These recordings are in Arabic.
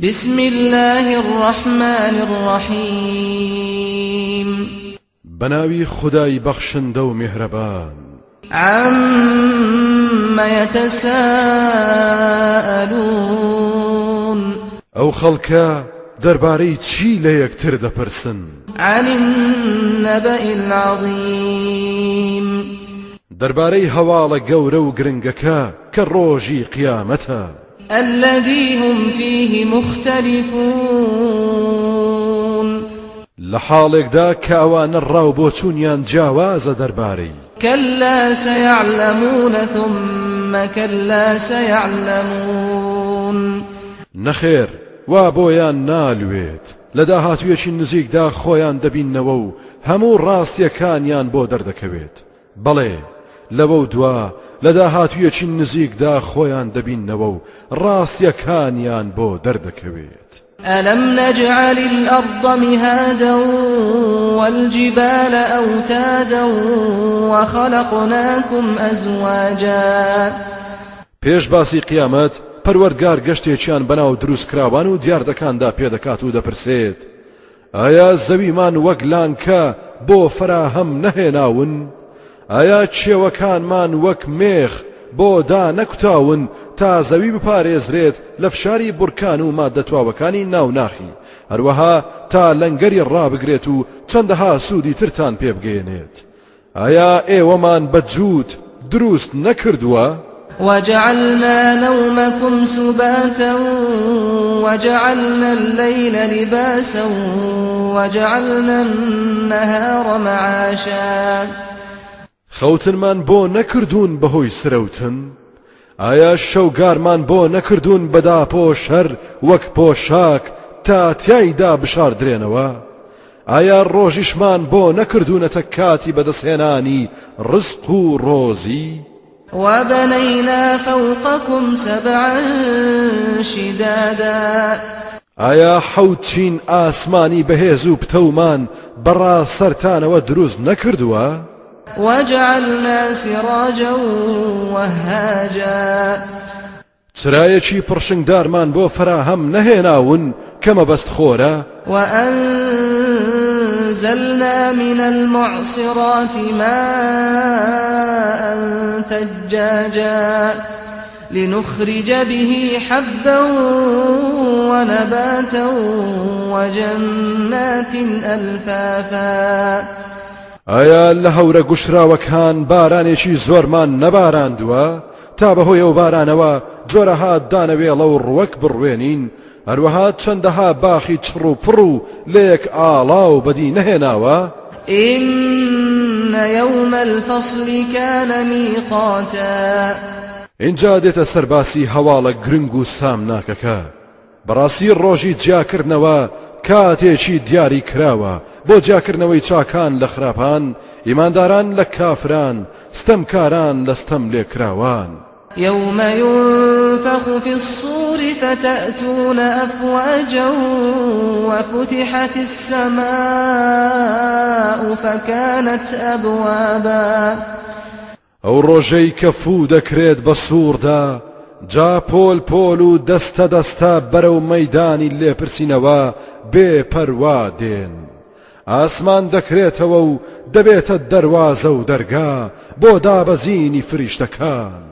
بسم الله الرحمن الرحيم بناوي خداي بخشن دو مهربان. عم يتساءلون. أو خلكا درباري چی لە یەکتر دەپرسن عن النبأ العظيم. دەربارەی هەواڵە گەورە و گرنگەکە کە ڕۆژی قیامەتە الذي هم فيه مختلفون. لحالك دا كاوان الراو بوچونيان جاواز درباري كلا سيعلمون ثم كلا سيعلمون. نخير وابويان نالويت لدا هاتويشي نزيك دا خويان دبين نوو همو راستيكانيان بو دردكويت بليه لەوە دوا لە داهاتوویەکی نزیکدا خۆیان دەبینەوە و ڕاستیەکانیان بۆ دەردەکەوێت. ألم نجعل الأرض مهادا والجبال أوتادا وخلقناكم أزواجا. پێش باسی قیامەت پەروەرگار گەشتێکیان بەناو دروست کراوان و دیاردەکاندا پێدەکات و دەپرسێت ئایا زەویمان وەک لانکە بۆ فراهەم نەهێناون؟ ئایا چێوەکانمان وەک مێخ بۆ دا نەکوتاون تا زەوی بپارێزرێت لە فشاری بورکان و ناو ناخی؟ هەروەها تا لەنگەری ڕابگرێت و چەندەها سوودی ترتان پێ بگەێنێت ئایا ئێوەمان بەجووت دروست نەکردووە؟ وجعلنا نومكم سباتا وجعلنا الليل لباسا وجعلنا النهار معاشا. خەوتنمان بۆ نەکردوون بەهۆی سرەوتن ئایا شەوگارمان بۆ نەکردوون بەدا پۆشەر وەک پۆشاک تا تایدا بشاردرێنەوە؟ ئایا ڕۆژیشمان بۆ نەکردوونەتە کاتی بەدەستهێنانی ڕزق و ڕۆزی؟ وبنينا فوقكم سبعا شدادا. ئایا حەوتچین ئاسمانی بەهێز و پتەومان بەڕا سەرتانەوە دروست نەکردووە؟ وجعلنا سراجا وهاجا. چرایەکی پڕشنگدارمان بۆ فراهەم نەهێناون کەمە بەست خۆرە؟ وأنزلنا من المعصرات ماء ثجاجا لنخرج به حبا ونباتا وجنات ألفافا. ئایا لە هەورە گوشراوەکان بارانێکی زۆرمان نەباراندووە؟ تا بەهۆی ئەو بارانەوە جۆرەها دانەوێڵە و ڕوەک بڕوێنین. هەروەها چەندەها باخی چڕ و پڕ و لێک ئاڵا و بەدی نەهێناوە؟ إن يوم الفصل كان ميقاتا. اینجا دێتە سەرباسی هەواڵە گرنگ و سامناکەکە. بەڕاستی ڕۆژی جیاکردنەوە کاتێکی دیاری کراوە. بۆ جاکردنەوەی چاکان لە خراپان ئیمانداران لە کافران ستەمکاران لە ستەم لێکراوان. يوم ينفخ في الصور فتأتون أفواجا وفتحت السماء فكانت أبوابا ئەو ڕۆژەی کە فوو دەکرێت بە سووردا جا پۆل پۆل و دەستە دەستە بەرەو مەدانی لێپرسینەوە بێ پەروا دێن. ئاسمان دەکرێتەوە و دەبێتە دەواازە و دەرگا بۆ دابەزینی فریشتەکان.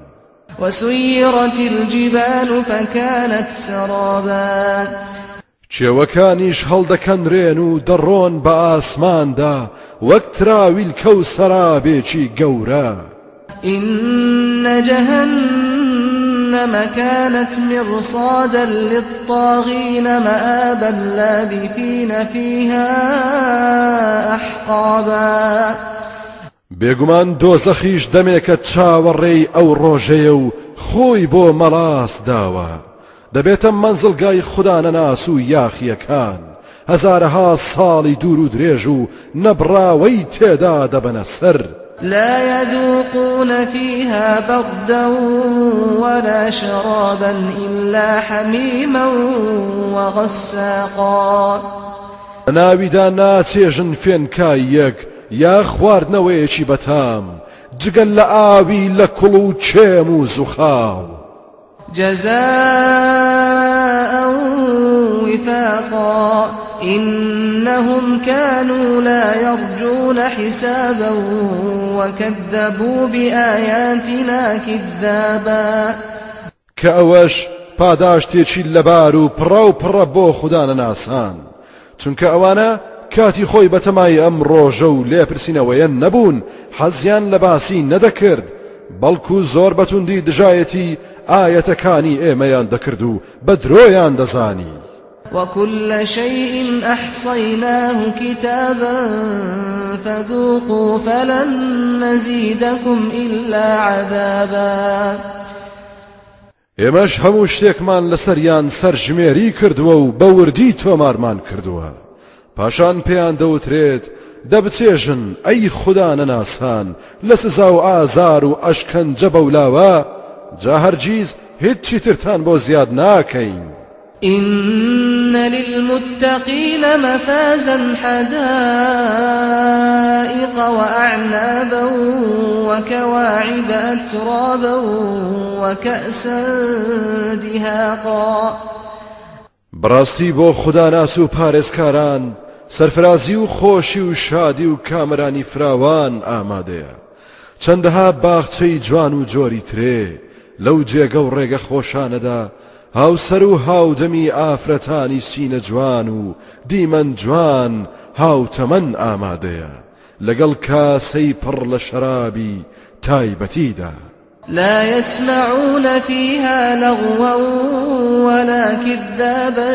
وسيرت الجبال فكانت سرابا. کێوەکانیش هەڵدەکەنرێن و دەڕۆن بە ئاسماندا وەک تراویل کە و سەرابێکی گەورە. إن جهنم كانت مرصادا للطاغين مآبا لابثين فيها أحقابا. بێگومان دۆزەخیش دەمێکە چاوەڕێی ئەو ڕۆژەیە و خۆی بۆ مەڵاس داوە. دەبێتە منزلگای خوددانە ناس و یاخیەکان. هەزارەها ساڵی دوور و درێژ و نەبراوەی تێدا دەبەنە سەر. لا يذوقون فيها بردا ولا شرابا إلا حميما وغساقا. ناویدا ناچێژن فێنکای یەک یا خواردنەوەیەکی بەتام جگەل لە ئاوی لە کوڵ و چێم و زوخاو جزاء رفاقا إنهم كانوا لا يرجون حسابا وكذبوا بآياتنا كذابا. كأوش پاداشتێکی لەبار و پڕە و پڕە بۆ خوددانە ناسان. چونکە ئەوانە کاتی خۆی بەتەمای ئەم ڕۆژە و لێپرسینەوەیە نەبوون حەزیان لە باسی نەدەکرد بەڵکو زۆر بەتوندی دژایەتی ئاەتەکانی ئێمەیان دەکرد و بە درۆیان دەزانی. وكل شيء أحصيناه كتابا فذوقوا فلن نزيدكم إلا عذابا. ئێمەش هەموو شتێکمان لەسەریان سەرژمێری کردووە و بەوردی تۆمارمان کردووە. پاشان پێیان دەوترێت دەبچێژن ئەی خوددا نەناسان لە سزا و ئازار و ئەشکەنجە بەولاوە جا هەرگیز هیچی ترتان بۆ زیاد ناکەین. إن للمتقين مفازا حدائق وأعنابا وكواعب أترابا وكأسا دهاقا. بڕاستی بۆ خوداناس و پارێزکاران سەرفرازی و خۆشی و شادی و کامرانی فراوان ئامادەیە چەندەها باخچەی جوان و جۆری ترێ لەو جێگە و ڕێگە خۆشانەدا هاوسەر و هاودەمی ئافرەتانی سینە جوان و دیمەن جوان هاوتەمەن ئامادەیە لەگەڵ کاسەی پڕ لە شەرابی تایبەتیدا لا يسمعون فيها لغوا ولا كذابا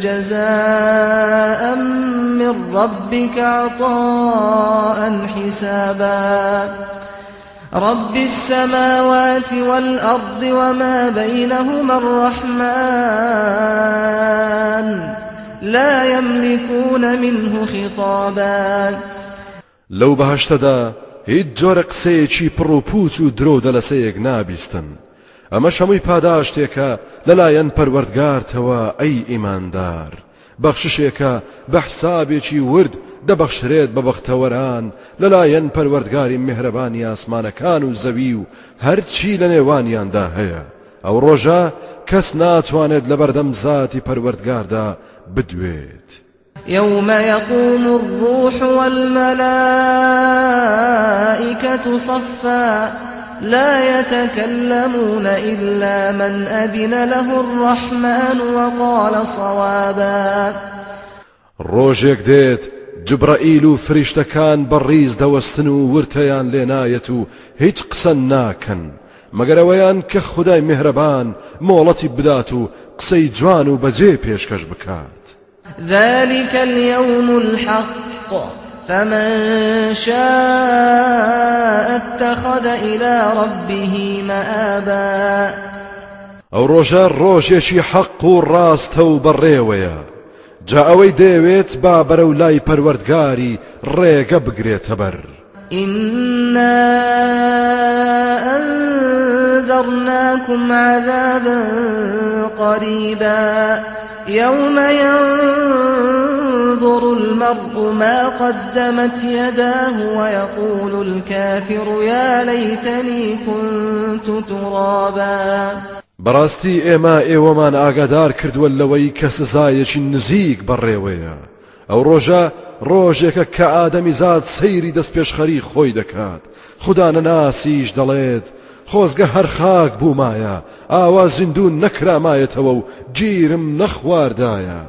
جزاء من ربك عطاء حسابا. رب السماوات والأرض وما بينهما الرحمن لا يملكون منه خطابا. لو بهشتدا هیچ جۆرە قسەیەکی پڕ و پوچ و درۆ دەلەسەیەک نابیستن. ئەمە شەمووی پاداشتێکە لەلایەن پەروەردگارتەوە ئەی ئیماندار بەخششێکە بە حسابێکی ورد دەبەخشرێت بە بەختەوەران لەلایەن پەروەردگاری میهرەبانی ئاسمانەکان و زەوی و هەرچی لە نێوانیاندا هەیە. ئەو ڕۆژە کەس ناتوانێت لە بەردەم زاتی پەروەردگاردا بدوێت. يوم يقوم الروح والملائكة صفا. لا يتكلمون إلا من أذن له الرحمن وقال صوابا. ڕۆژێک دێت جبرائیل و فریشتەکان بەڕیز دەوەستن و ورتەیان لێنایەت و هیچ قسە ناکەن. مەگەرەوەیان کە خدای میهرەبان مۆڵەتی بدات و قسەی جوان و بەجێ پێشکەش بکات. ذلك اليوم الحق. فمن شاء اتخذ إلى ربه مآبا. ئەو ڕۆژە ڕۆژێکی حەق و ڕاستە و بەڕێوەیە. جا ئەوەی دەیەوێت با بەرە و لای پەروەردگاری ڕێگە بگرێتە بەر إنا أنذرناكم عذابا قريبا. يوم ينظر المرء ما قدمت يداه ويقول الكافر يا ليتني كنت ترابا. بەڕاستی ئێمە ئێوەمان ئاگادار کردووە لەوەی کە سزایەکی نزیک بەڕێوەیە. ئەو ڕۆژە ڕۆژێکە کە ئادەمی زاد سەیری دەست پێشخەری خۆی دەکات. خوددانە ناسیش دەڵێت خۆزگە هەر خاک بوومایە ئاوا زیندوو نەکرامایەتەوە و گیرم نەخواردایە.